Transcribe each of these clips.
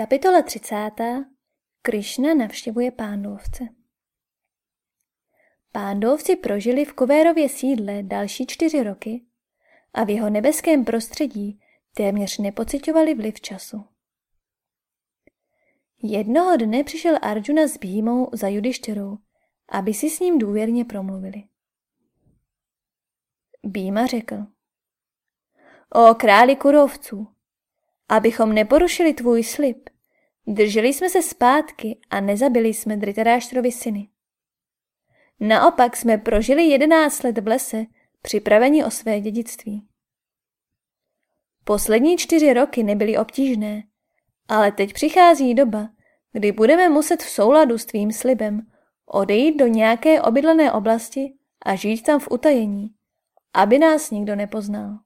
Kapitola 30. Krišna navštěvuje pándovce. Pándovci prožili v Kuvérově sídle další čtyři roky a v jeho nebeském prostředí téměř nepocitovali vliv času. Jednoho dne přišel Arjuna s Bhímou za Judištěrou, aby si s ním důvěrně promluvili. Bíma řekl. O králi kurovců, abychom neporušili tvůj slib, drželi jsme se zpátky a nezabili jsme Dritaráštrovi syny. Naopak jsme prožili jedenáct let v lese, připraveni o své dědictví. Poslední čtyři roky nebyly obtížné, ale teď přichází doba, kdy budeme muset v souladu s tvým slibem odejít do nějaké obydlené oblasti a žít tam v utajení, aby nás nikdo nepoznal.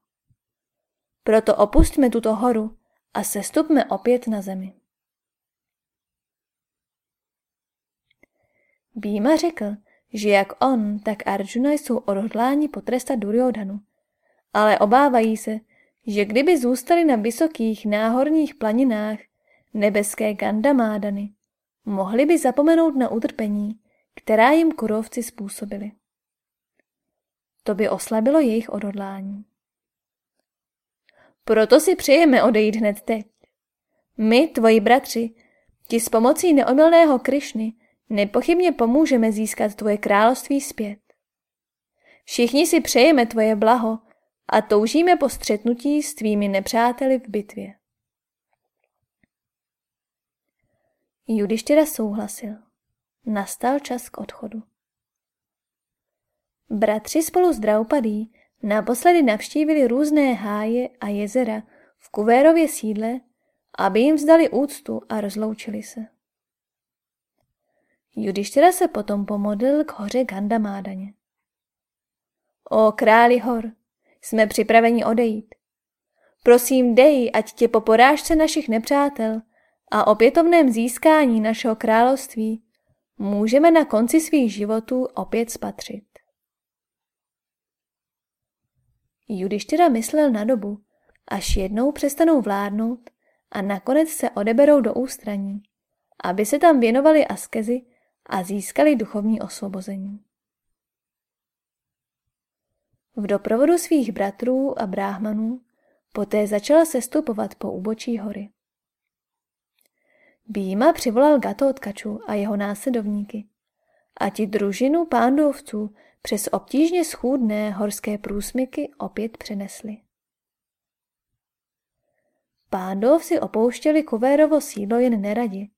Proto opustme tuto horu a sestupme opět na zemi. Býma řekl, že jak on, tak Arjuna jsou odhodláni potrestat Duryodhanu, ale obávají se, že kdyby zůstali na vysokých náhorních planinách nebeské Gandamádany, mohli by zapomenout na utrpení, která jim kurovci způsobili. To by oslabilo jejich odhodlání. Proto si přejeme odejít hned teď. My, tvoji bratři, ti s pomocí neomylného Krišny nepochybně pomůžeme získat tvoje království zpět. Všichni si přejeme tvoje blaho a toužíme po střetnutí s tvými nepřáteli v bitvě. Judištěra souhlasil. Nastal čas k odchodu. Bratři spolu s Draupadí naposledy navštívili různé háje a jezera v Kuvérově sídle, aby jim vzdali úctu a rozloučili se. Judištěra se potom pomodlil k hoře Gandamádaně. O králi hor, jsme připraveni odejít. Prosím dej, ať tě po porážce našich nepřátel a opětovném získání našeho království můžeme na konci svých životů opět spatřit. Judištěra myslel na dobu, až jednou přestanou vládnout a nakonec se odeberou do ústraní, aby se tam věnovali askezi a získali duchovní osvobození. V doprovodu svých bratrů a bráhmanů poté začal sestupovat po úbočí hory. Býma přivolal Gatotkaču a jeho následovníky a ti družinu pándovců přes obtížně schůdné horské průsmyky opět přenesli. Pándov si opouštěli Kuvérovo sídlo jen neradi,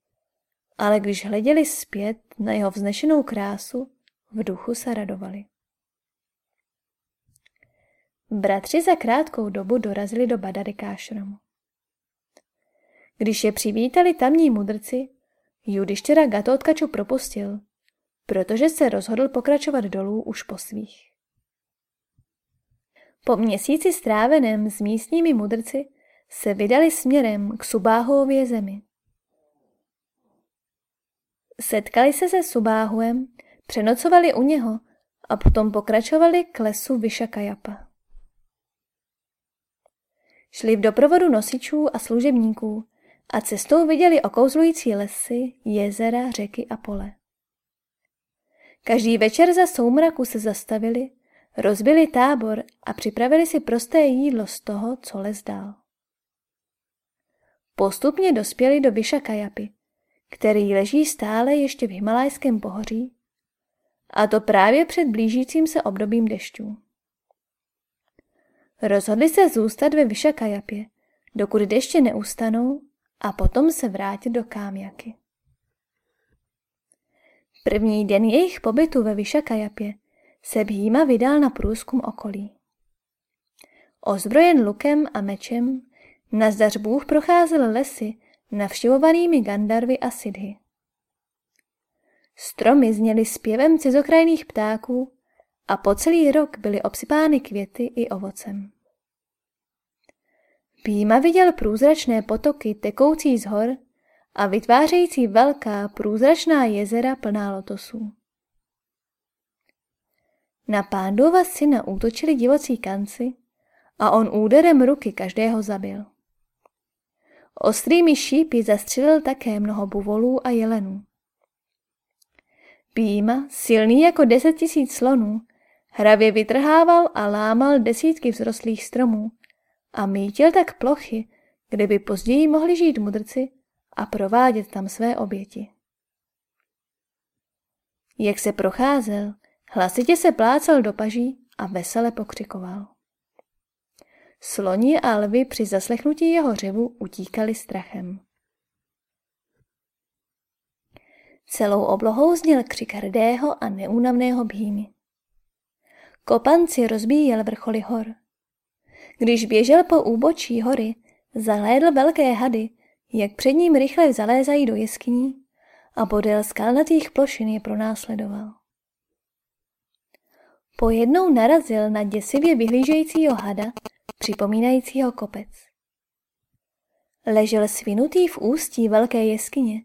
ale když hleděli zpět na jeho vznešenou krásu, v duchu se radovali. Bratři za krátkou dobu dorazili do Badarikášramu. Když je přivítali tamní mudrci, Judištěra Gatotkaču propustil, protože se rozhodl pokračovat dolů už po svých. Po měsíci stráveném s místními mudrci se vydali směrem k Subáhově zemi. Setkali se se Subáhuem, přenocovali u něho a potom pokračovali k lesu Vyšakajapa. Šli v doprovodu nosičů a služebníků a cestou viděli okouzlující lesy, jezera, řeky a pole. Každý večer za soumraku se zastavili, rozbili tábor a připravili si prosté jídlo z toho, co les dal. Postupně dospěli do Vyšakajapy, který leží stále ještě v Himalajském pohoří, a to právě před blížícím se obdobím dešťů. Rozhodli se zůstat ve Vyšakajapě, dokud deště neustanou a potom se vrátit do Kámjaky. První den jejich pobytu ve Vyšakajapě se Bhíma vydal na průzkum okolí. Ozbrojen lukem a mečem, nazdař Bůh procházel lesy navštěvovanými Gandarvy a Sidhy. Stromy zněly zpěvem cizokrajných ptáků a po celý rok byly obsypány květy i ovocem. Píma viděl průzračné potoky tekoucí z hor a vytvářející velká průzračná jezera plná lotosů. Na pándova syna útočili divocí kanci a on úderem ruky každého zabil. Ostrými šípy zastřelil také mnoho buvolů a jelenů. Býma, silný jako deset tisíc slonů, hravě vytrhával a lámal desítky vzrostlých stromů a mítil tak plochy, kde by později mohli žít mudrci a provádět tam své oběti. Jak se procházel, hlasitě se plácal do paží a vesele pokřikoval. Sloni a lvy při zaslechnutí jeho řevu utíkali strachem. Celou oblohou zněl křik hrdého a neúnavného bhýmy. Kopanci rozbíjel vrcholy hor. Když běžel po úbočí hory, zahlédl velké hady, jak před ním rychle zalézají do jeskyní a podél skalnatých plošin je pronásledoval. Pojednou narazil na děsivě vyhlížejícího hada, připomínajícího kopec. Ležel svinutý v ústí velké jeskyně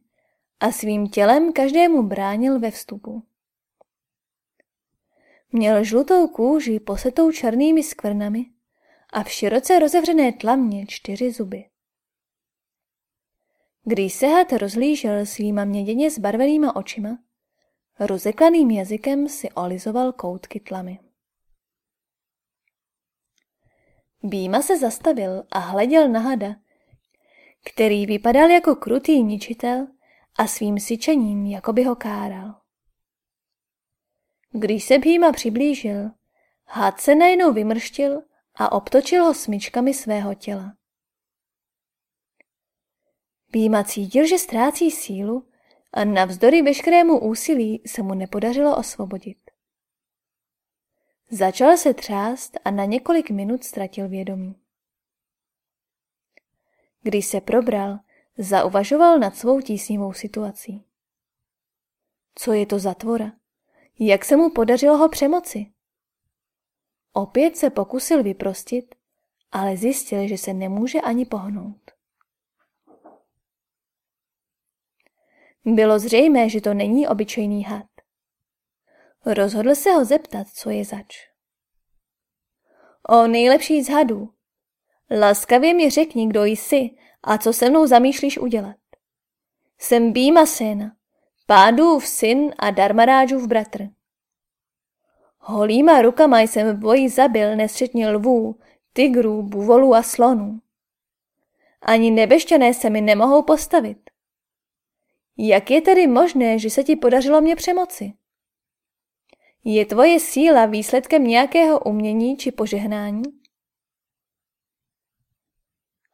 a svým tělem každému bránil ve vstupu. Měl žlutou kůži posetou černými skvrnami a v široce rozevřené tlamě čtyři zuby. Když se had rozlížel svýma měděně zbarvenýma očima, rozeklaným jazykem si olizoval koutky tlamy. Býma se zastavil a hleděl na hada, který vypadal jako krutý ničitel a svým syčením jako by ho káral. Když se Bhýma přiblížil, had se najednou vymrštil a obtočil ho smyčkami svého těla. Býma cítil, že ztrácí sílu a navzdory veškerému úsilí se mu nepodařilo osvobodit. Začal se třást a na několik minut ztratil vědomí. Když se probral, zauvažoval nad svou tísnivou situací. Co je to za tvora? Jak se mu podařilo ho přemoci? Opět se pokusil vyprostit, ale zjistil, že se nemůže ani pohnout. Bylo zřejmé, že to není obyčejný had. Rozhodl se ho zeptat, co je zač. O nejlepší z hadů. Laskavě mi řekni, kdo jsi a co se mnou zamýšlíš udělat. Jsem Býma Sena, pádův syn a Darmarážův bratr. Holýma rukama jsem v boji zabil nesčetně lvů, tigrů, buvolů a slonů. Ani nebešťané se mi nemohou postavit. Jak je tedy možné, že se ti podařilo mě přemoci? Je tvoje síla výsledkem nějakého umění či požehnání?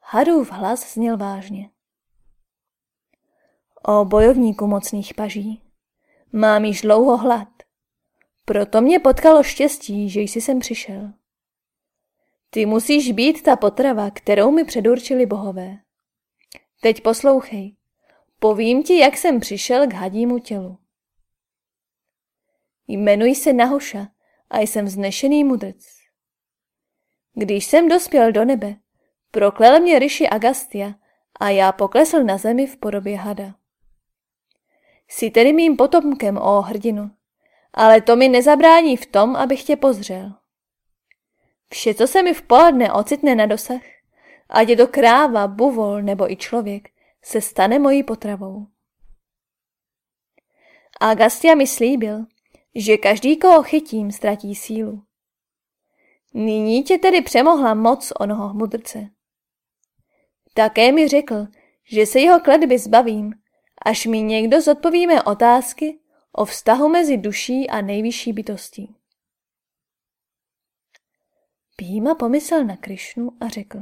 Harův hlas zněl vážně. O bojovníku mocných paží, mám již dlouho hlad. Proto mě potkalo štěstí, že jsi sem přišel. Ty musíš být ta potrava, kterou mi předurčili bohové. Teď poslouchej. Povím ti, jak jsem přišel k hadímu tělu. Jmenuji se Nahoša a jsem vznešený mudrc. Když jsem dospěl do nebe, proklel mě Rishi Agastia a já poklesl na zemi v podobě hada. Jsi tedy mým potomkem, ó hrdinu, ale to mi nezabrání v tom, abych tě pozřel. Vše, co se mi v poledne ocitne na dosah, ať je to kráva, buvol nebo i člověk, se stane mojí potravou. Agastia mi slíbil, že každý, koho chytím, ztratí sílu. Nyní tě tedy přemohla moc onoho mudrce. Také mi řekl, že se jeho kledby zbavím, až mi někdo zodpovíme otázky o vztahu mezi duší a nejvyšší bytostí. Píma pomyslel na Krišnu a řekl.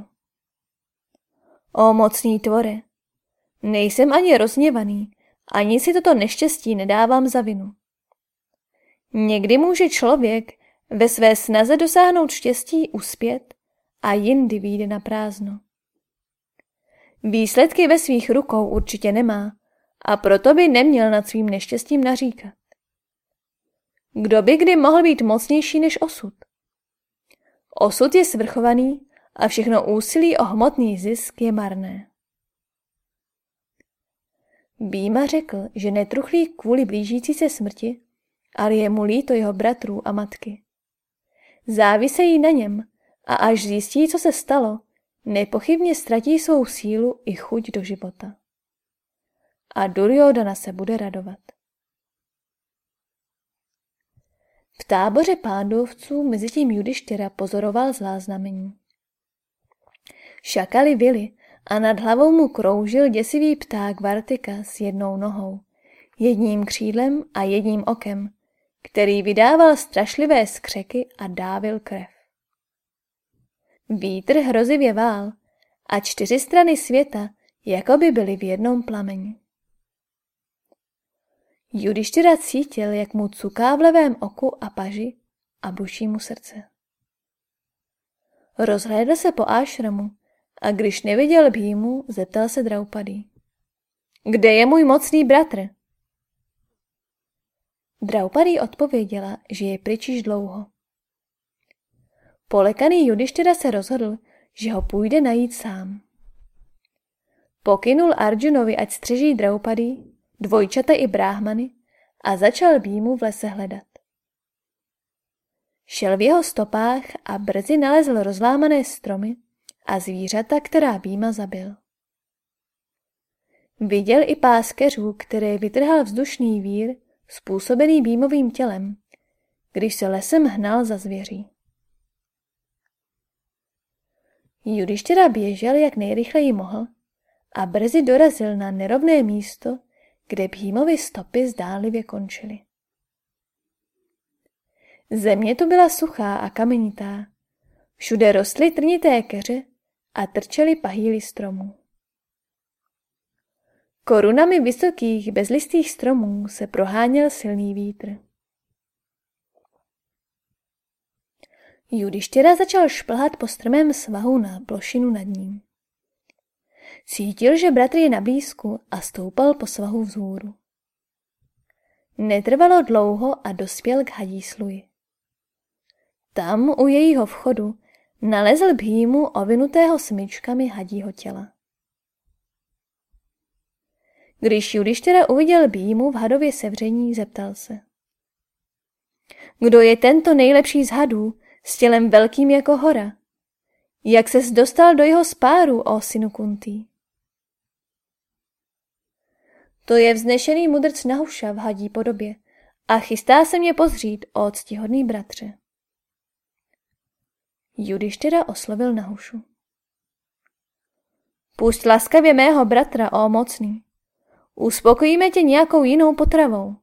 O mocný tvore, nejsem ani rozněvaný, ani si toto neštěstí nedávám za vinu. Někdy může člověk ve své snaze dosáhnout štěstí uspět a jindy výjde na prázdno. Výsledky ve svých rukou určitě nemá a proto by neměl nad svým neštěstím naříkat. Kdo by kdy mohl být mocnější než osud? Osud je svrchovaný a všechno úsilí o hmotný zisk je marné. Býma řekl, že netruchlí kvůli blížící se smrti, ale je mu líto jeho bratrů a matky. Závisejí na něm a až zjistí, co se stalo, nepochybně ztratí svou sílu i chuť do života. A Duryodhana se bude radovat. V táboře pándovců mezi tím Judištěra pozoroval zláznamení. Šakali vily a nad hlavou mu kroužil děsivý pták Vartika s jednou nohou, jedním křídlem a jedním okem, který vydával strašlivé skřeky a dávil krev. Vítr hrozivě vál a čtyři strany světa jako by byly v jednom plameni. Judištěra cítil, jak mu cuká v levém oku a paži a buší mu srdce. Rozhlédl se po ášramu a když neviděl Bhímu, zeptal se Draupadý. Kde je můj mocný bratr? Draupadý odpověděla, že je pryč již dlouho. Polekaný Judištěra se rozhodl, že ho půjde najít sám. Pokynul Arjunovi, ať střeží Draupadý, dvojčata i bráhmany a začal Bímu v lese hledat. Šel v jeho stopách a brzy nalezl rozlámané stromy a zvířata, která Býma zabil. Viděl i pás keřů, které vytrhal vzdušný vír, způsobený Bímovým tělem, když se lesem hnal za zvěří. Judištěra běžel, jak nejrychleji mohl a brzy dorazil na nerovné místo, kde Bhímovy stopy zdálivě končily. Země tu byla suchá a kamenitá. Všude rostly trnité keře a trčely pahýly stromů. Korunami vysokých bezlistých stromů se proháněl silný vítr. Judištěra začal šplhat po strmém svahu na plošinu nad ním. Cítil, že bratr je na blízku a stoupal po svahu vzhůru. Netrvalo dlouho a dospěl k hadísluji. Tam u jejího vchodu nalezl bhýmu ovinutého smyčkami hadího těla. Když Judištěra uviděl Bímu v hadově sevření, zeptal se. Kdo je tento nejlepší z hadů, s tělem velkým jako hora? Jak ses dostal do jeho spáru, o synu Kuntý? To je vznešený mudrc Nahuša v hadí podobě a chystá se mě pozřít, o ctihodný bratře. Judištěra oslovil Nahušu. Pusť laskavě mého bratra, o mocný. Uspokojíme tě nějakou jinou potravou.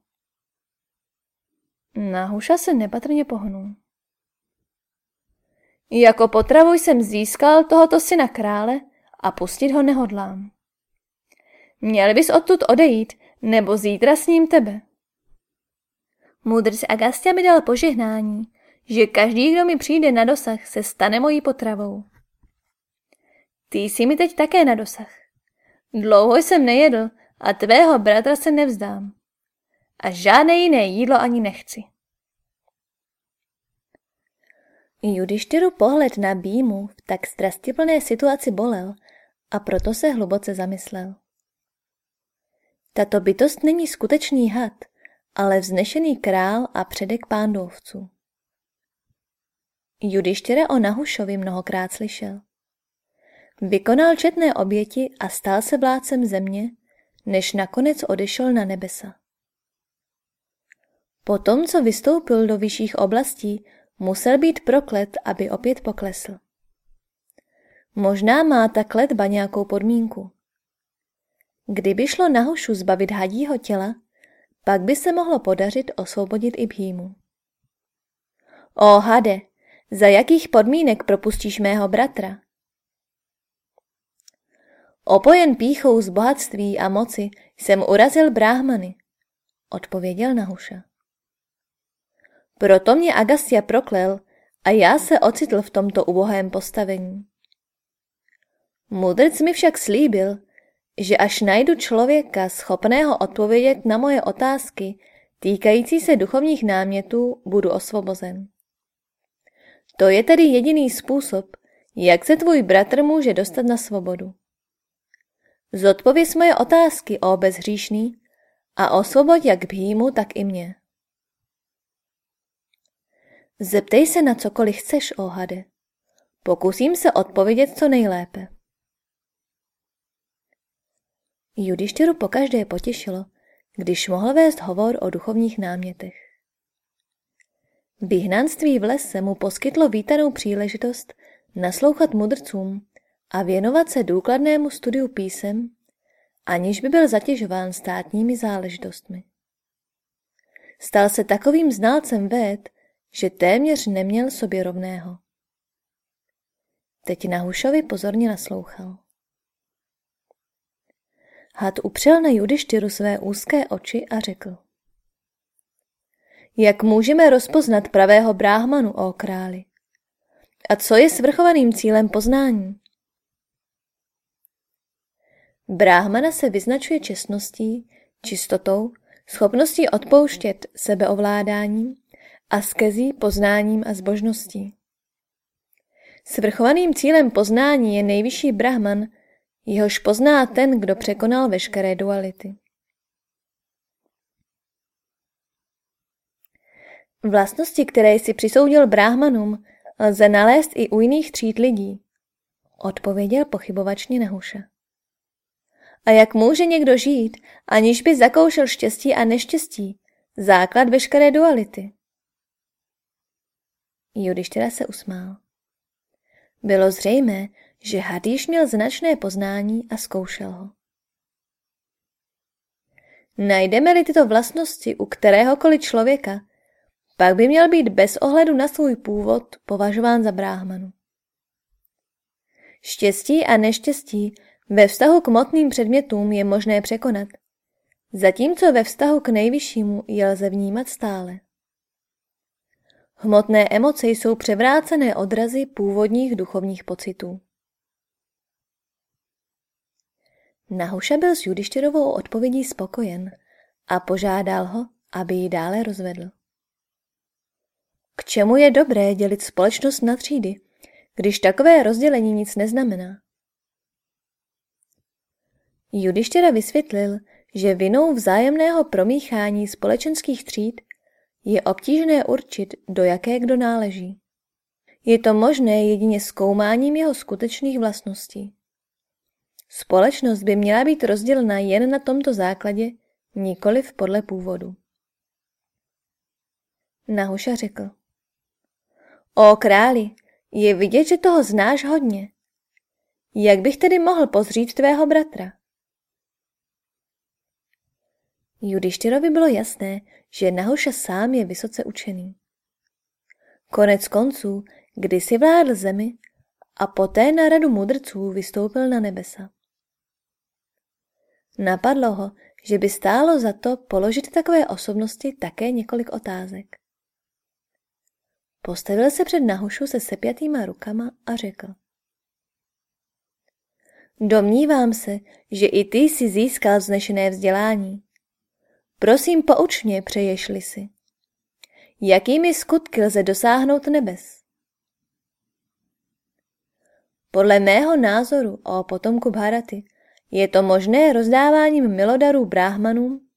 Nahuša se nepatrně pohnul. Jako potravu jsem získal tohoto syna krále a pustit ho nehodlám. Měl bys odtud odejít, nebo zítra s ním tebe. Mudrc Agastya mi dal požehnání, že každý, kdo mi přijde na dosah, se stane mojí potravou. Ty jsi mi teď také na dosah. Dlouho jsem nejedl a tvého bratra se nevzdám. A žádné jiné jídlo ani nechci. Judištyru pohled na Bímu v tak strastiplné situaci bolel a proto se hluboce zamyslel. Tato bytost není skutečný had, ale vznešený král a předek pándovců. Judištěra o Nahušovi mnohokrát slyšel. Vykonal četné oběti a stal se vládcem země, než nakonec odešel na nebesa. Potom, co vystoupil do vyšších oblastí, musel být proklet, aby opět poklesl. Možná má ta kletba nějakou podmínku. Kdyby šlo Nahošu zbavit hadího těla, pak by se mohlo podařit osvobodit i Bhímu. O hade, za jakých podmínek propustíš mého bratra? Opojen píchou z bohatství a moci jsem urazil bráhmany, odpověděl Nahuša. Proto mě Agastia proklel a já se ocitl v tomto ubohém postavení. Mudrc mi však slíbil, že až najdu člověka schopného odpovědět na moje otázky týkající se duchovních námětů, budu osvobozen. To je tedy jediný způsob, jak se tvůj bratr může dostat na svobodu. Zodpověz moje otázky, o bezhříšný, a osvoboď jak Bhímu, tak i mě. Zeptej se na cokoliv chceš, o hade. Pokusím se odpovědět co nejlépe. Judištyru pokaždé potěšilo, když mohl vést hovor o duchovních námětech. Vyhnanství v lese mu poskytlo vítanou příležitost naslouchat mudrcům a věnovat se důkladnému studiu písem, aniž by byl zatěžován státními záležitostmi. Stal se takovým znalcem véd, že téměř neměl sobě rovného. Teď na Hušovi pozorně naslouchal. Had upřel na Judištyru své úzké oči a řekl. Jak můžeme rozpoznat pravého bráhmanu, o králi? A co je svrchovaným cílem poznání? Bráhmana se vyznačuje čestností, čistotou, schopností odpouštět sebeovládáním, askezí, poznáním a zbožností. Svrchovaným cílem poznání je nejvyšší brahman, jehož pozná ten, kdo překonal veškeré duality. Vlastnosti, které si přisoudil bráhmanům, lze nalézt i u jiných tříd lidí, odpověděl pochybovačně Nehuša. A jak může někdo žít, aniž by zakoušel štěstí a neštěstí, základ veškeré duality? Judištěra se usmál. Bylo zřejmé, že had již měl značné poznání a zkoušel ho. Najdeme-li tyto vlastnosti u kteréhokoliv člověka, pak by měl být bez ohledu na svůj původ považován za bráhmanu. Štěstí a neštěstí ve vztahu k motným předmětům je možné překonat, zatímco ve vztahu k nejvyššímu je lze vnímat stále. Hmotné emoce jsou převrácené odrazy původních duchovních pocitů. Nahuša byl s Judištěrovou odpovědí spokojen a požádal ho, aby ji dále rozvedl. K čemu je dobré dělit společnost na třídy, když takové rozdělení nic neznamená? Judištěra vysvětlil, že vinou vzájemného promíchání společenských tříd je obtížné určit, do jaké kdo náleží. Je to možné jedině zkoumáním jeho skutečných vlastností. Společnost by měla být rozdělena jen na tomto základě, nikoliv podle původu. Nahuša řekl. O králi, je vidět, že toho znáš hodně. Jak bych tedy mohl pozřít tvého bratra? Judištyrovi bylo jasné, že Nahuša sám je vysoce učený. Konec konců, kdysi vládl zemi a poté na radu mudrců vystoupil na nebesa. Napadlo ho, že by stálo za to položit takové osobnosti také několik otázek. Postavil se před Nahušu se sepjatýma rukama a řekl. Domnívám se, že i ty jsi získal znešené vzdělání. Prosím, pouč mě, přeješli si. Jakými skutky lze dosáhnout nebes? Podle mého názoru o potomku Bharaty je to možné rozdáváním milodarů bráhmanům,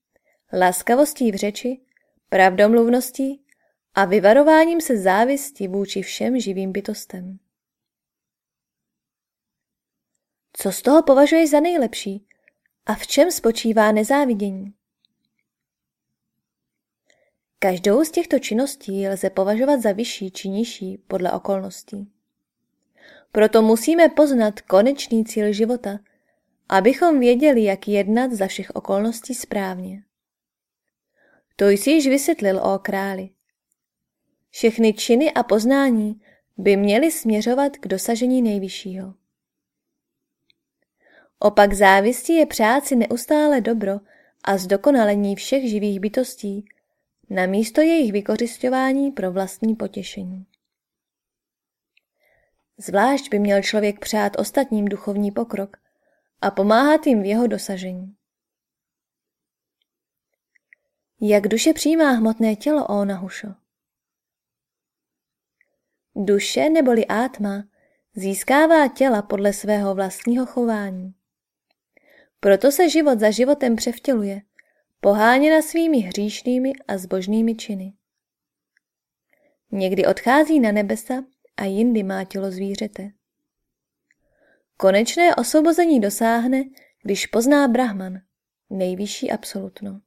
laskavostí v řeči, pravdomluvností a vyvarováním se závisti vůči všem živým bytostem. Co z toho považuješ za nejlepší a v čem spočívá nezávidění? Každou z těchto činností lze považovat za vyšší či nižší podle okolností. Proto musíme poznat konečný cíl života, abychom věděli, jak jednat za všech okolností správně. To jsi již vysvětlil, o králi. Všechny činy a poznání by měly směřovat k dosažení nejvyššího. Opak závisti je přát si neustále dobro a zdokonalení všech živých bytostí, na místo jejich vykořišťování pro vlastní potěšení. Zvlášť by měl člověk přát ostatním duchovní pokrok a pomáhat jim v jeho dosažení. Jak duše přijímá hmotné tělo, o Nahušo? Duše neboli átma získává těla podle svého vlastního chování. Proto se život za životem převtěluje, poháněna svými hříšnými a zbožnými činy. Někdy odchází na nebesa a jindy má tělo zvířete. Konečné osvobození dosáhne, když pozná Brahman, nejvyšší absolutno.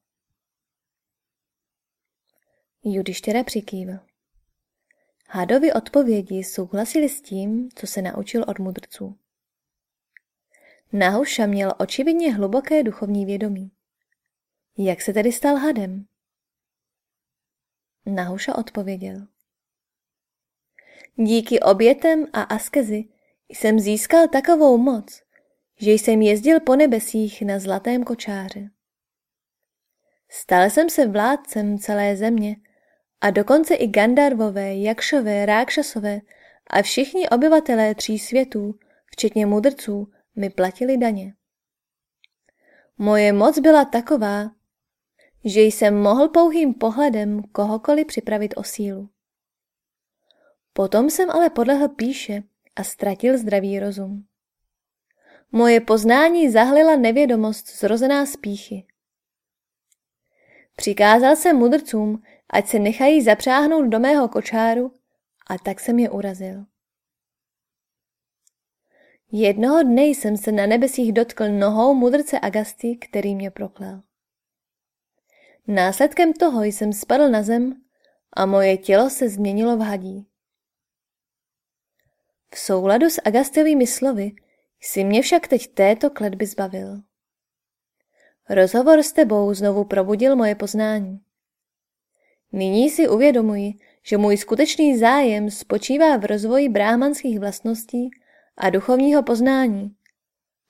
Judištěra přikývil. Hadovi odpovědi souhlasili s tím, co se naučil od mudrců. Nahuša měl očividně hluboké duchovní vědomí. Jak se tedy stal hadem? Nahuša odpověděl. Díky obětem a askezi jsem získal takovou moc, že jsem jezdil po nebesích na zlatém kočáře. Stal jsem se vládcem celé země a dokonce i Gandarvové, Jakšové, Rákšasové a všichni obyvatelé tří světů, včetně mudrců, mi platili daně. Moje moc byla taková, že jsem mohl pouhým pohledem kohokoliv připravit o sílu. Potom jsem ale podlehl píše a ztratil zdravý rozum. Moje poznání zahlila nevědomost zrozená z píchy. Přikázal jsem mudrcům, ať se nechají zapřáhnout do mého kočáru a tak jsem je urazil. Jednoho dne jsem se na nebesích dotkl nohou mudrce Agasty, který mě proklel. Následkem toho jsem spadl na zem a moje tělo se změnilo v hadí. V souladu s Agastovými slovy jsi mě však teď této kletby zbavil. Rozhovor s tebou znovu probudil moje poznání. Nyní si uvědomuji, že můj skutečný zájem spočívá v rozvoji bráhmanských vlastností a duchovního poznání,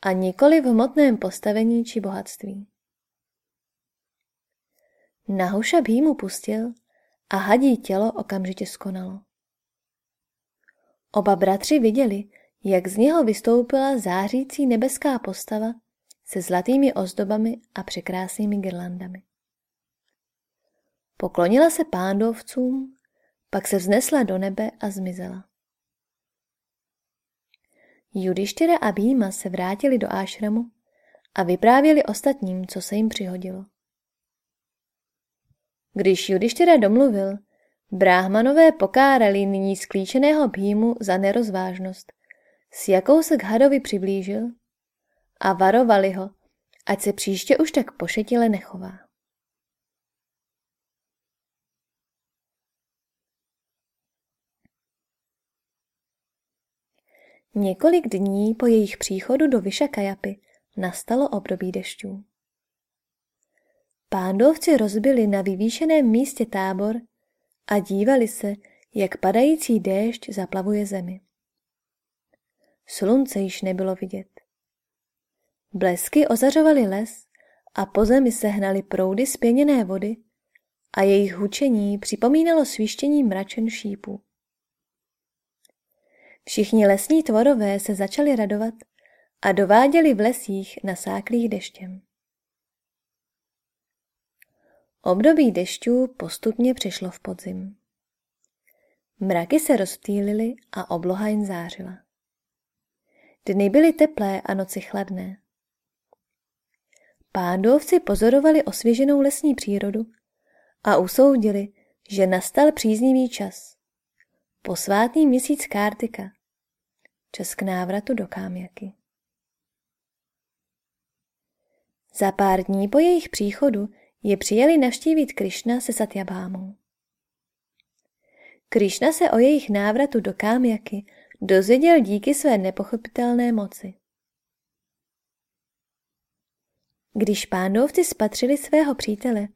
a nikoli v hmotném postavení či bohatství. Nahuša mu pustil a hadí tělo okamžitě skonalo. Oba bratři viděli, jak z něho vystoupila zářící nebeská postava se zlatými ozdobami a překrásnými girlandami. Poklonila se pándovcům, pak se vznesla do nebe a zmizela. Judištěra a Býma se vrátili do ášramu a vyprávěli ostatním, co se jim přihodilo. Když Judištěra domluvil, bráhmanové pokárali nyní sklíčeného Bímu za nerozvážnost, s jakou se k hadovi přiblížil a varovali ho, ať se příště už tak pošetile nechová. Několik dní po jejich příchodu do Vyšakajapy nastalo období dešťů. Pándovci rozbili na vyvýšeném místě tábor a dívali se, jak padající déšť zaplavuje zemi. Slunce již nebylo vidět. Blesky ozařovaly les a po zemi se hnaly proudy spěněné vody a jejich hučení připomínalo svištění mračen šípů. Všichni lesní tvorové se začali radovat a dováděli v lesích nasáklých deštěm. Období dešťů postupně přišlo v podzim. Mraky se rozptýlily a obloha jen zářila. Dny byly teplé a noci chladné. Pándovci pozorovali osvěženou lesní přírodu a usoudili, že nastal příznivý čas. Posvátný měsíc Kártika. Čas k návratu do Kámjaky. Za pár dní po jejich příchodu je přijeli navštívit Krišna se Satyabhámou. Krišna se o jejich návratu do Kámjaky dozvěděl díky své nepochopitelné moci. Když pándovci spatřili svého přítele,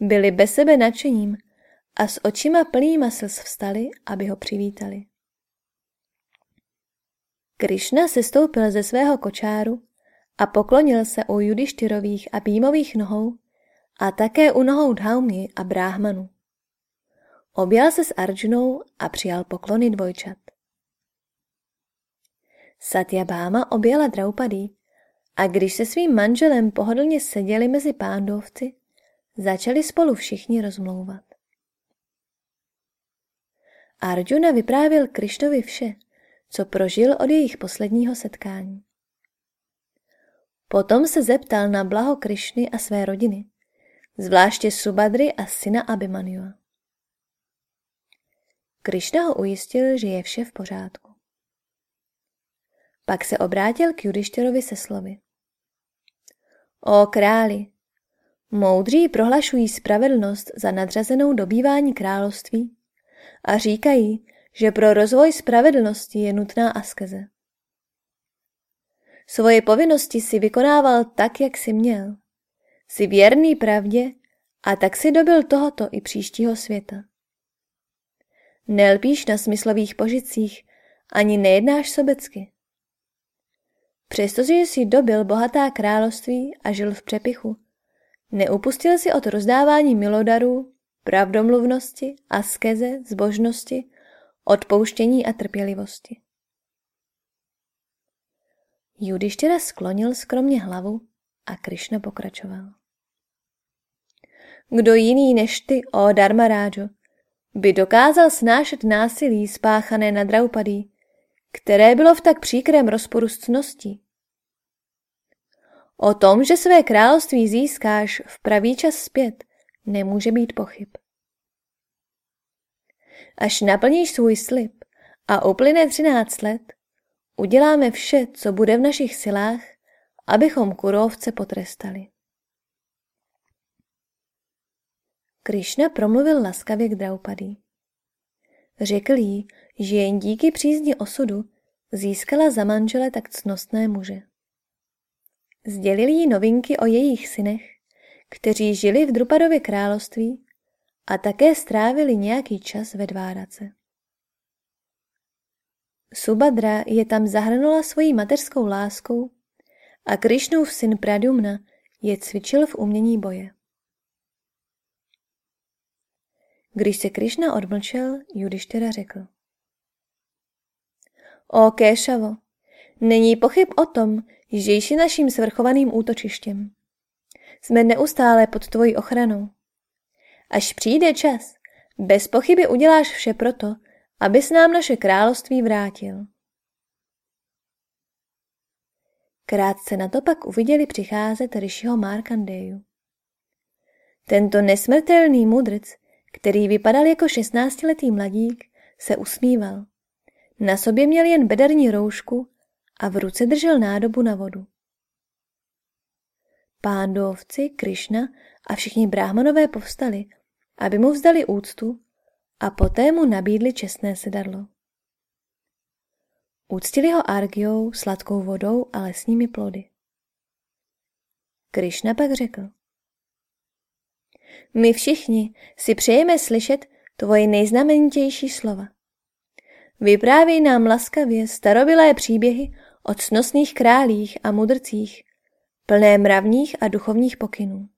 byli bez sebe nadšením a s očima plnýma slz vstali, aby ho přivítali. Krišna se stoupil ze svého kočáru a poklonil se u judištyrových a býmových nohou a také u nohou Dhaumy a Bráhmanu. Objal se s Arjunou a přijal poklony dvojčat. Satyabháma objala Draupadi a když se svým manželem pohodlně seděli mezi pándovci, začali spolu všichni rozmlouvat. Arjuna vyprávěl Krištovi vše, co prožil od jejich posledního setkání. Potom se zeptal na blaho Krišny a své rodiny, zvláště Subadry a syna Abimanyua. Krišna ho ujistil, že je vše v pořádku. Pak se obrátil k Judištěrovi se slovy. O králi, moudří prohlašují spravedlnost za nadřazenou dobývání království a říkají, že pro rozvoj spravedlnosti je nutná askeze. Svoje povinnosti si vykonával tak, jak si měl. Si věrný pravdě a tak si dobil tohoto i příštího světa. Nelpíš na smyslových požicích, ani nejednáš sobecky. Přestože jsi dobil bohatá království a žil v přepichu, neupustil si od rozdávání milodarů, pravdomluvnosti, askeze, zbožnosti, odpouštění a trpělivosti. Judištěra sklonil skromně hlavu a Krišna pokračoval. Kdo jiný než ty, o Dharmarájo, by dokázal snášet násilí spáchané na Draupadí, které bylo v tak příkrém rozporu s cností. O tom, že své království získáš v pravý čas zpět, nemůže být pochyb. Až naplníš svůj slib a uplyne třináct let, uděláme vše, co bude v našich silách, abychom kurovce potrestali. Krišna promluvil laskavě k Draupadí. Řekl jí, že jen díky přízni osudu získala za manžele tak cnostné muže. Sdělil jí novinky o jejich synech, kteří žili v Drupadově království a také strávili nějaký čas ve Dvárace. Subadra je tam zahrnula svojí mateřskou láskou a Krišnův syn Pradumna je cvičil v umění boje. Když se Krišna odmlčel, Judištěra řekl. O Kéšavo, není pochyb o tom, že jsi naším svrchovaným útočištěm. Jsme neustále pod tvojí ochranou. Až přijde čas, bez pochyby uděláš vše proto, abys nám naše království vrátil. Krátce na to pak uviděli přicházet Rishiho Markandeju. Tento nesmrtelný mudrc, který vypadal jako šestnáctiletý mladík, se usmíval. Na sobě měl jen bederní roušku a v ruce držel nádobu na vodu. Pándovci, Krišna a všichni bráhmanové povstali, aby mu vzdali úctu a poté mu nabídli čestné sedadlo. Uctili ho argiou, sladkou vodou a lesními plody. Krišna pak řekl. My všichni si přejeme slyšet tvoje nejznamenitější slova. Vyprávěj nám laskavě starobilé příběhy o cnostných králích a mudrcích, plné mravních a duchovních pokynů.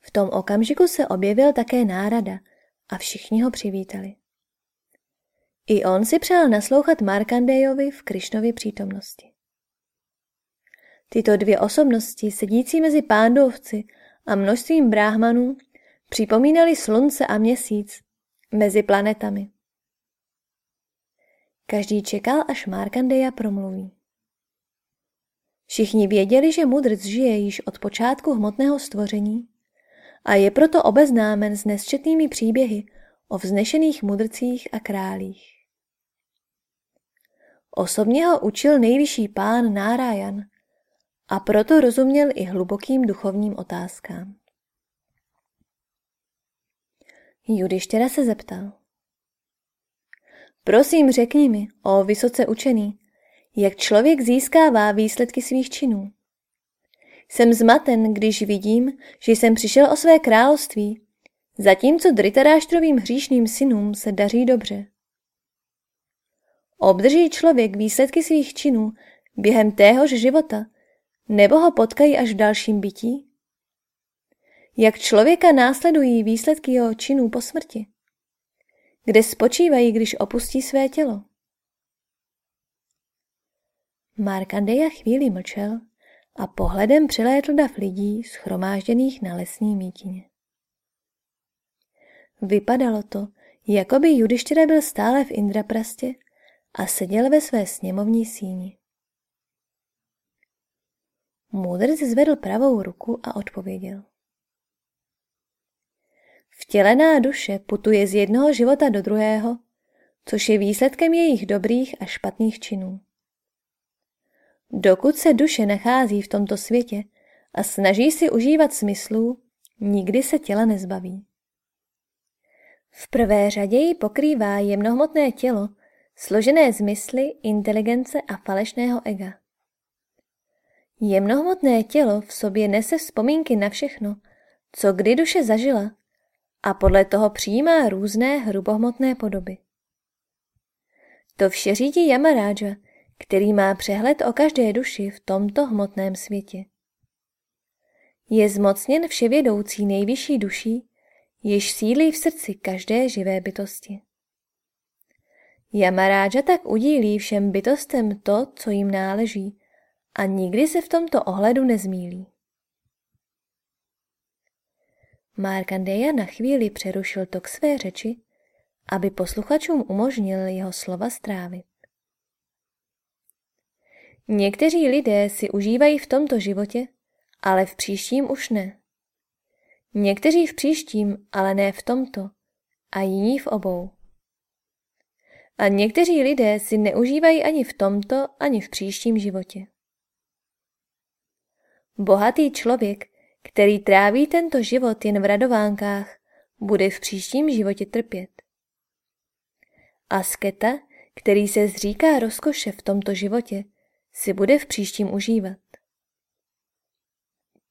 V tom okamžiku se objevil také nárada a všichni ho přivítali. I on si přál naslouchat Markandejovi v Krišnově přítomnosti. Tyto dvě osobnosti, sedící mezi pándovci a množstvím bráhmanů, připomínaly slunce a měsíc mezi planetami. Každý čekal, až Markandeja promluví. Všichni věděli, že mudrc žije již od počátku hmotného stvoření a je proto obeznámen s nesčetnými příběhy o vznešených mudrcích a králích. Osobně ho učil nejvyšší pán Nárajan a proto rozuměl i hlubokým duchovním otázkám. Judištěra se zeptal. Prosím, řekni mi, o vysoce učený, jak člověk získává výsledky svých činů. Jsem zmaten, když vidím, že jsem přišel o své království, zatímco Dritaráštrovým hříšným synům se daří dobře. Obdrží člověk výsledky svých činů během téhož života, nebo ho potkají až v dalším bytí? Jak člověka následují výsledky jeho činů po smrti? Kde spočívají, když opustí své tělo? Markandeja chvíli mlčel a pohledem přilétl dav lidí schromážděných na lesní mítině. Vypadalo to, jako by Judištěra byl stále v Indraprastě a seděl ve své sněmovní síni. Můdrc zvedl pravou ruku a odpověděl. Vtělená duše putuje z jednoho života do druhého, což je výsledkem jejich dobrých a špatných činů. Dokud se duše nachází v tomto světě a snaží si užívat smyslů, nikdy se těla nezbaví. V prvé řadě ji pokrývá jemnohmotné tělo, složené z mysli, inteligence a falešného ega. Jemnohmotné tělo v sobě nese vzpomínky na všechno, co kdy duše zažila a podle toho přijímá různé hrubohmotné podoby. To vše řídí Yamaraja, který má přehled o každé duši v tomto hmotném světě. Je zmocněn vševědoucí nejvyšší duší, jež sílí v srdci každé živé bytosti. Yamaráža tak udílí všem bytostem to, co jim náleží a nikdy se v tomto ohledu nezmílí. Markandeya na chvíli přerušil tok své řeči, aby posluchačům umožnil jeho slova strávit. Někteří lidé si užívají v tomto životě, ale v příštím už ne. Někteří v příštím, ale ne v tomto, a jiní v obou. A někteří lidé si neužívají ani v tomto, ani v příštím životě. Bohatý člověk, který tráví tento život jen v radovánkách, bude v příštím životě trpět. Asketa, který se zříká rozkoše v tomto životě, si bude v příštím užívat.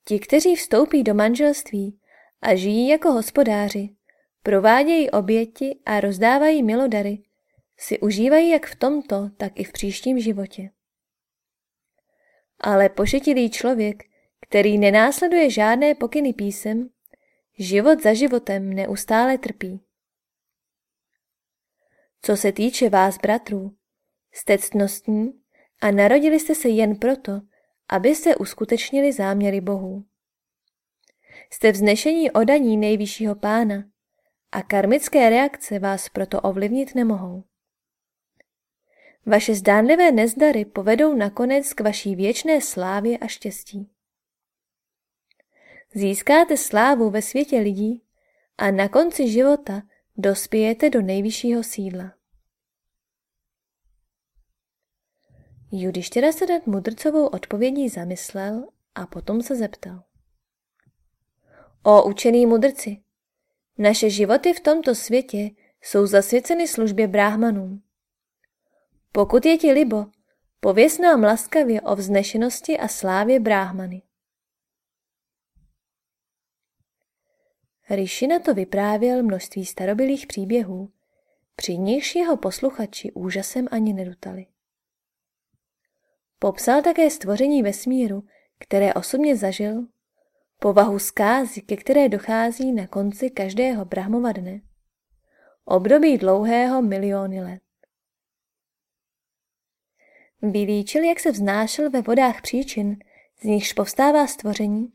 Ti, kteří vstoupí do manželství a žijí jako hospodáři, provádějí oběti a rozdávají milodary, si užívají jak v tomto, tak i v příštím životě. Ale pošetilý člověk, který nenásleduje žádné pokyny písem, život za životem neustále trpí. Co se týče vás, bratrů, jste ctnostní a narodili jste se jen proto, abyste uskutečnili záměry Bohu. Jste vznešení odaní nejvyššího pána a karmické reakce vás proto ovlivnit nemohou. Vaše zdánlivé nezdary povedou nakonec k vaší věčné slávě a štěstí. Získáte slávu ve světě lidí a na konci života dospějete do nejvyššího sídla. Judištěra se nad mudrcovou odpovědí zamyslel a potom se zeptal. O učený mudrci, naše životy v tomto světě jsou zasvěceny službě bráhmanům. Pokud je ti libo, pověs nám laskavě o vznešenosti a slávě bráhmany. Rishi na to vyprávěl množství starobilých příběhů, při nichž jeho posluchači úžasem ani nedutali. Popsal také stvoření vesmíru, které osobně zažil, povahu zkázy, ke které dochází na konci každého Brahmova dne, období dlouhého miliony let. Vylíčil, jak se vznášel ve vodách příčin, z nichž povstává stvoření,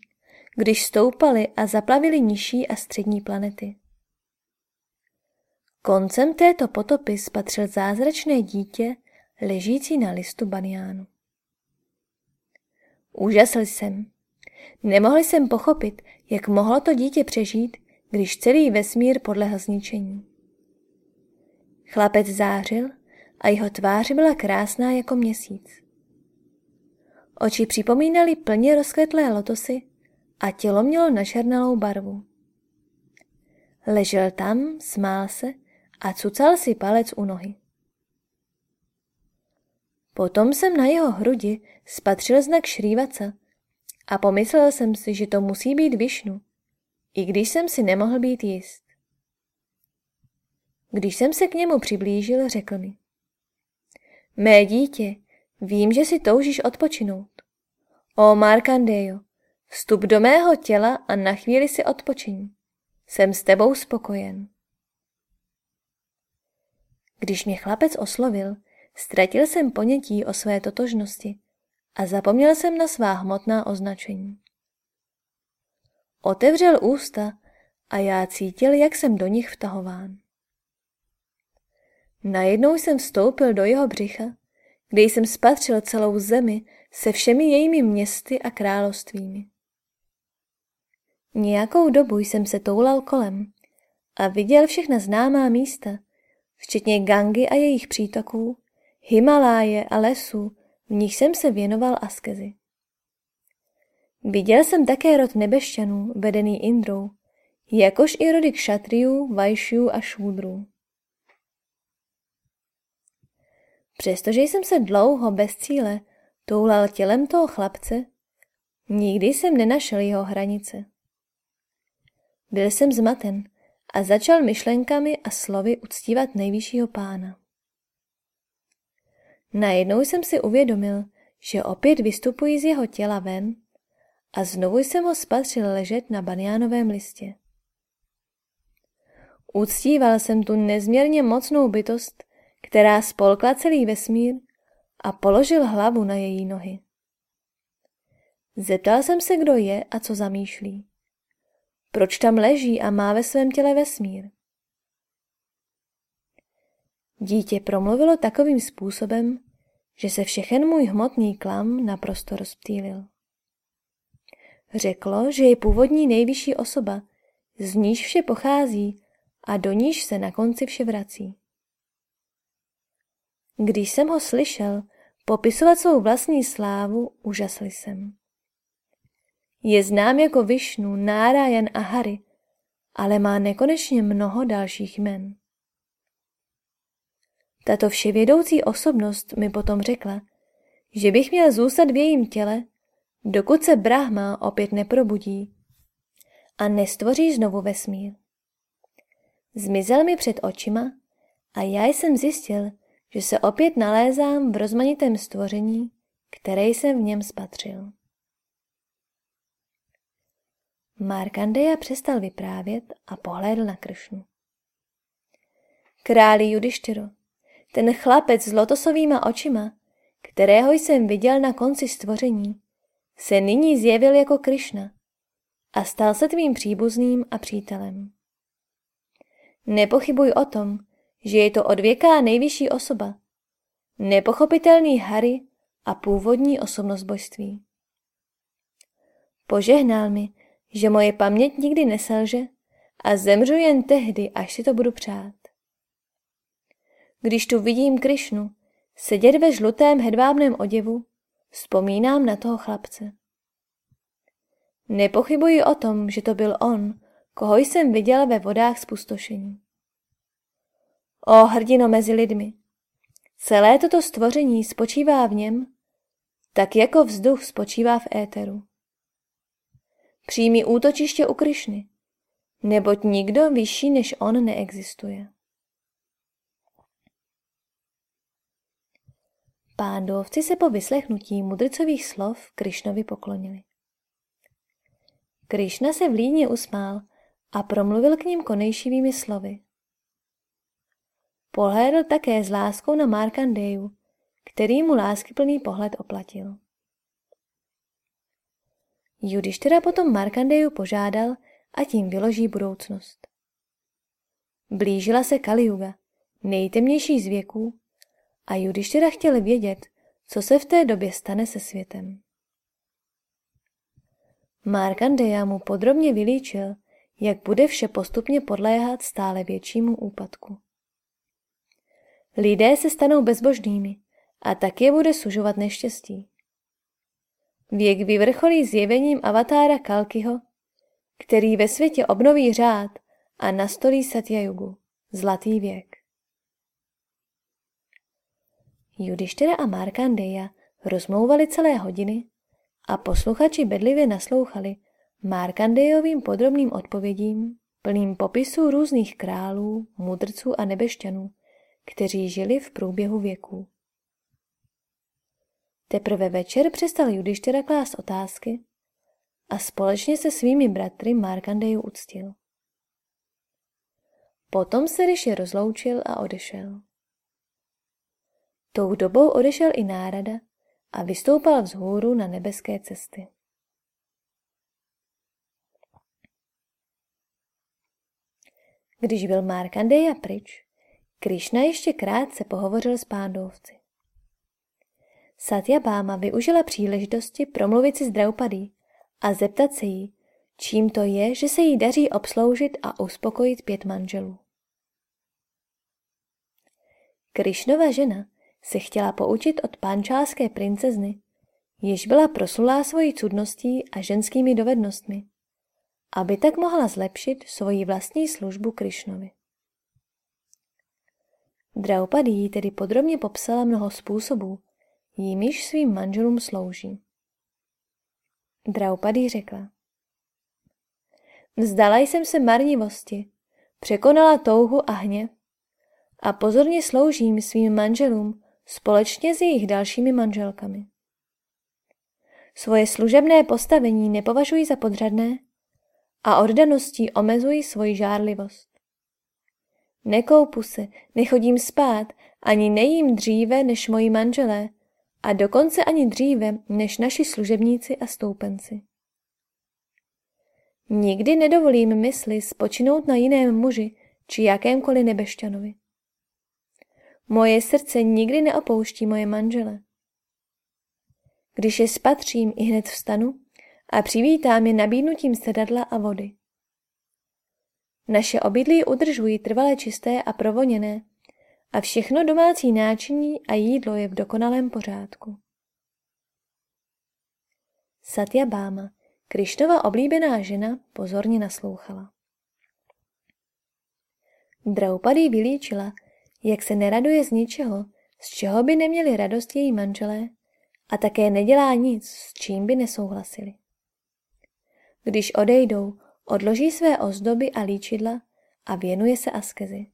když stoupali a zaplavili nižší a střední planety. Koncem této potopy spatřil zázračné dítě ležící na listu baniánu. Úžasl jsem. Nemohl jsem pochopit, jak mohlo to dítě přežít, když celý vesmír podlehl zničení. Chlapec zářil a jeho tvář byla krásná jako měsíc. Oči připomínaly plně rozkvetlé lotosy a tělo mělo načernalou barvu. Ležel tam, smál se a cucal si palec u nohy. Potom jsem na jeho hrudi spatřil znak šrývaca a pomyslel jsem si, že to musí být Višnu, i když jsem si nemohl být jist. Když jsem se k němu přiblížil, řekl mi. Mé dítě, vím, že si toužíš odpočinout. O Markandejo, vstup do mého těla a na chvíli si odpočiň. Jsem s tebou spokojen. Když mě chlapec oslovil, ztratil jsem ponětí o své totožnosti a zapomněl jsem na svá hmotná označení. Otevřel ústa a já cítil, jak jsem do nich vtahován. Najednou jsem vstoupil do jeho břicha, kde jsem spatřil celou zemi se všemi jejími městy a královstvími. Nějakou dobu jsem se toulal kolem a viděl všechna známá místa, včetně Gangy a jejich přítoků, Himaláje a lesů, v nich jsem se věnoval askezi. Viděl jsem také rod nebešťanů, vedený Indrou, jakož i rody kšatriů, vajšů a švůdrů. Přestože jsem se dlouho bez cíle toulal tělem toho chlapce, nikdy jsem nenašel jeho hranice. Byl jsem zmaten a začal myšlenkami a slovy uctívat nejvyššího pána. Najednou jsem si uvědomil, že opět vystupuji z jeho těla ven a znovu jsem ho spatřil ležet na baniánovém listě. Uctíval jsem tu nezměrně mocnou bytost, která spolkla celý vesmír a položil hlavu na její nohy. Zeptal jsem se, kdo je a co zamýšlí. Proč tam leží a má ve svém těle vesmír? Dítě promluvilo takovým způsobem, že se všechen můj hmotný klam naprosto rozptýlil. Řeklo, že je původní nejvyšší osoba, z níž vše pochází a do níž se na konci vše vrací. Když jsem ho slyšel popisovat svou vlastní slávu, užasl jsem. Je znám jako Višnu, Nárajan a Hari, ale má nekonečně mnoho dalších jmen. Tato vševědoucí osobnost mi potom řekla, že bych měl zůstat v jejím těle, dokud se Brahma opět neprobudí a nestvoří znovu vesmír. Zmizel mi před očima a já jsem zjistil, že se opět nalézám v rozmanitém stvoření, které jsem v něm spatřil. Markandeja přestal vyprávět a pohlédl na Kršnu. Králi Judištyro, ten chlapec s lotosovýma očima, kterého jsem viděl na konci stvoření, se nyní zjevil jako Krišna a stal se tvým příbuzným a přítelem. Nepochybuj o tom, že je to odvěká nejvyšší osoba, nepochopitelný Hari a původní osobnost božství. Požehnal mi, že moje paměť nikdy neselže a zemřu jen tehdy, až si to budu přát. Když tu vidím Krišnu, sedět ve žlutém hedvábném oděvu, vzpomínám na toho chlapce. Nepochybuji o tom, že to byl on, koho jsem viděl ve vodách spustošení. O hrdino mezi lidmi, celé toto stvoření spočívá v něm, tak jako vzduch spočívá v éteru. Přijmi útočiště u Krišny, neboť nikdo vyšší než on neexistuje. Pándovci se po vyslechnutí mudrcových slov Krišnovi poklonili. Krišna se vlídně usmál a promluvil k ním konejšivými slovy. Pohlédl také s láskou na Markandeju, který mu láskyplný pohled oplatil. Judištyra potom Markandeju požádal, a tím vyloží budoucnost. Blížila se Kaliuga, nejtemnější z věků, a Judištyra chtěl vědět, co se v té době stane se světem. Markandeja mu podrobně vylíčil, jak bude vše postupně podléhat stále většímu úpadku. Lidé se stanou bezbožnými a tak je bude sužovat neštěstí. Věk vyvrcholí zjevením avatára Kalkyho, který ve světě obnoví řád a nastolí Satyajugu, zlatý věk. Judištěra a Markandeja rozmlouvali celé hodiny a posluchači bedlivě naslouchali Markandejovým podrobným odpovědím, plným popisů různých králů, mudrců a nebešťanů, kteří žili v průběhu věků. Teprve večer přestal Judištěra klást otázky a společně se svými bratry Markandeju uctil. Potom se Ryši rozloučil a odešel. Tou dobou odešel i Nárada a vystoupal vzhůru na nebeské cesty. Když byl Markandeja pryč, Krišna ještě krátce pohovořil s pándovci. Satya Báma využila příležitosti promluvit si s Draupadí a zeptat se jí, čím to je, že se jí daří obsloužit a uspokojit pět manželů. Krišnova žena se chtěla poučit od pánčáské princezny, jež byla proslulá svojí cudností a ženskými dovednostmi, aby tak mohla zlepšit svoji vlastní službu Krišnovi. Draupadi tedy podrobně popsala mnoho způsobů, jimiž svým manželům slouží. Draupadi řekla. Vzdala jsem se marnivosti, překonala touhu a hněv a pozorně sloužím svým manželům společně s jejich dalšími manželkami. Svoje služebné postavení nepovažuji za podřadné a oddaností omezuji svoji žárlivost. Nekoupu se, nechodím spát, ani nejím dříve než moji manželé a dokonce ani dříve než naši služebníci a stoupenci. Nikdy nedovolím mysli spočinout na jiném muži či jakémkoliv nebešťanovi. Moje srdce nikdy neopouští moje manžele. Když je spatřím, i hned vstanu a přivítám je nabídnutím sedadla a vody. Naše obydlí udržují trvalé čisté a provoněné a všechno domácí náčiní a jídlo je v dokonalém pořádku. Satya Báma, Krišnova oblíbená žena, pozorně naslouchala. Draupadi vylíčila, jak se neraduje z ničeho, z čeho by neměli radost její manželé a také nedělá nic, s čím by nesouhlasili. Když odejdou, odloží své ozdoby a líčidla a věnuje se askezi.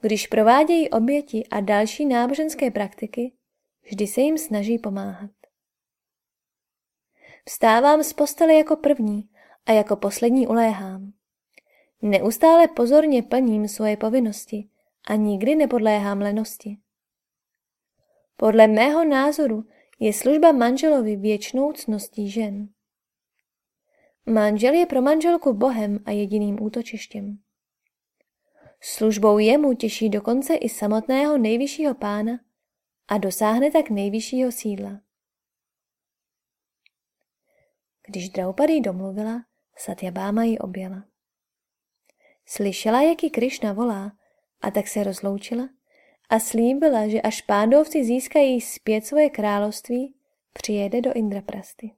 Když provádějí oběti a další náboženské praktiky, vždy se jim snaží pomáhat. Vstávám z postele jako první a jako poslední uléhám. Neustále pozorně plním svoje povinnosti a nikdy nepodléhám lenosti. Podle mého názoru je služba manželovi věčnou cností žen. Manžel je pro manželku bohem a jediným útočištěm. Službou jemu těší dokonce i samotného nejvyššího pána a dosáhne tak nejvyššího sídla. Když Draupadi domluvila, Satyabáma ji objela. Slyšela, jak ji Krišna volá, a tak se rozloučila a slíbila, že až pádovci získají zpět svoje království, přijede do Indraprasty.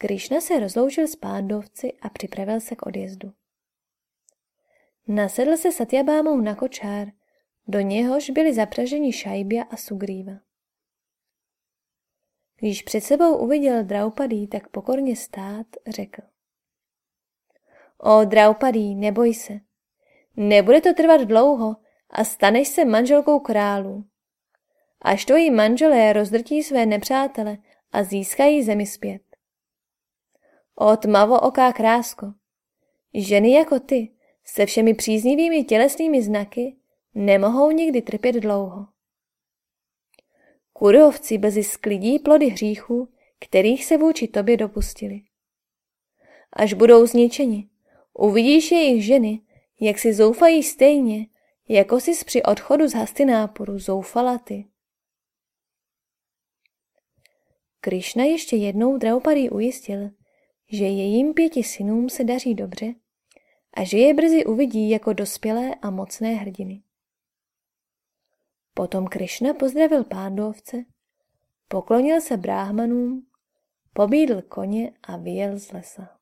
Krišna se rozloučil s pádovci a připravil se k odjezdu. Nasedl se Satyabámou na kočár, do něhož byli zapřaženi Šajbia a Sugríva. Když před sebou uviděl Draupadý tak pokorně stát, řekl. O Draupadý, neboj se. Nebude to trvat dlouho a staneš se manželkou králů. Až tvoji manželé rozdrtí své nepřátele a získají zemi zpět. O tmavo oká krásko, ženy jako ty se všemi příznivými tělesnými znaky nemohou nikdy trpět dlouho. Kurovci brzy sklidí plody hříchů, kterých se vůči tobě dopustili. Až budou zničeni, uvidíš jejich ženy, jak si zoufají stejně, jako jsi při odchodu z Hastináporu zoufala ty. Krišna ještě jednou Draupadi ujistil, že jejím pěti synům se daří dobře a že je brzy uvidí jako dospělé a mocné hrdiny. Potom Krišna pozdravil pándovce, poklonil se bráhmanům, pobídl koně a vyjel z lesa.